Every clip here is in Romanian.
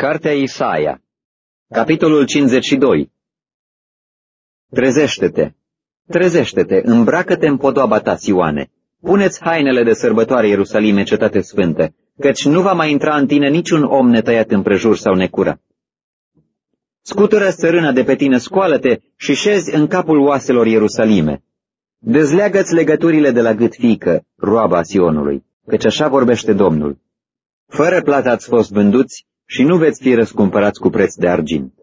Cartea Isaia Capitolul 52 Trezește-te! Trezește-te! Îmbracă-te în podoaba ta, Sioane! Puneți hainele de sărbătoare Ierusalime, cetate sfântă, căci nu va mai intra în tine niciun om netăiat împrejur sau necurat. Scutură sărâna de pe tine, scoală-te și șezi în capul oaselor Ierusalime. Dezleagă-ți legăturile de la gât fică, roaba Sionului, căci așa vorbește Domnul. Fără plată ați fost vânduți și nu veți fi răscumpărați cu preț de argint.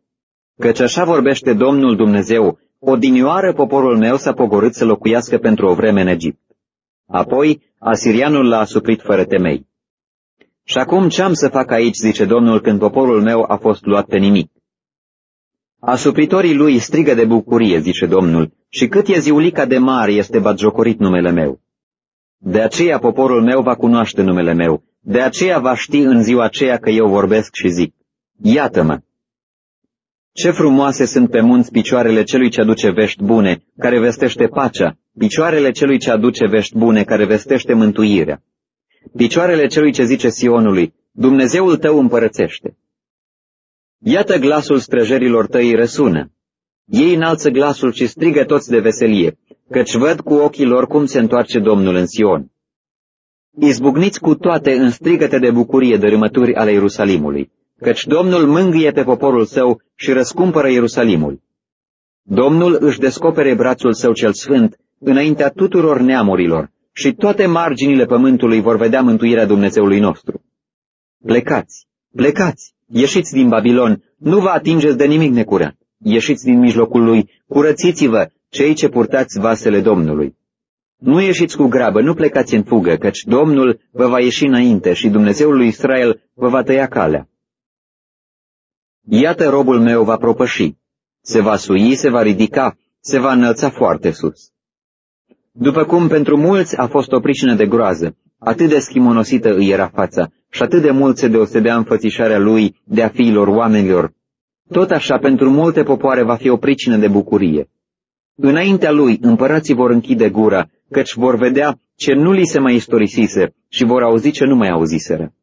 Căci așa vorbește Domnul Dumnezeu, odinioară poporul meu s-a pogorât să locuiască pentru o vreme în Egipt. Apoi, asirianul l-a asuprit fără temei. Și acum ce am să fac aici, zice Domnul, când poporul meu a fost luat pe nimic? Asupritorii lui strigă de bucurie, zice Domnul, și cât e ziulica de mare este batjocorit numele meu. De aceea poporul meu va cunoaște numele meu, de aceea va ști în ziua aceea că eu vorbesc și zic, Iată-mă! Ce frumoase sunt pe munți picioarele celui ce aduce vești bune, care vestește pacea, picioarele celui ce aduce vești bune, care vestește mântuirea. Picioarele celui ce zice Sionului, Dumnezeul tău împărățește. Iată glasul străjerilor tăi răsună. Ei înalță glasul și strigă toți de veselie, căci văd cu ochii lor cum se întoarce Domnul în Sion. Izbucniți cu toate în strigăte de bucurie dărâmături ale Ierusalimului, căci Domnul mângâie pe poporul său și răscumpără Ierusalimul. Domnul își descopere brațul său cel sfânt înaintea tuturor neamurilor și toate marginile pământului vor vedea mântuirea Dumnezeului nostru. Plecați, plecați, ieșiți din Babilon, nu vă atingeți de nimic necurat, ieșiți din mijlocul lui, curățiți-vă, cei ce purtați vasele Domnului. Nu ieșiți cu grabă, nu plecați în fugă, căci Domnul vă va ieși înainte și Dumnezeul lui Israel vă va tăia calea. Iată robul meu va propăși, se va sui, se va ridica, se va înălța foarte sus. După cum pentru mulți a fost o pricină de groază, atât de schimonosită îi era fața și atât de mult se deosebea înfățișarea lui de a fiilor oamenilor, tot așa pentru multe popoare va fi o pricină de bucurie. Înaintea lui împărații vor închide gura, căci vor vedea ce nu li se mai istorisise și vor auzi ce nu mai auziseră.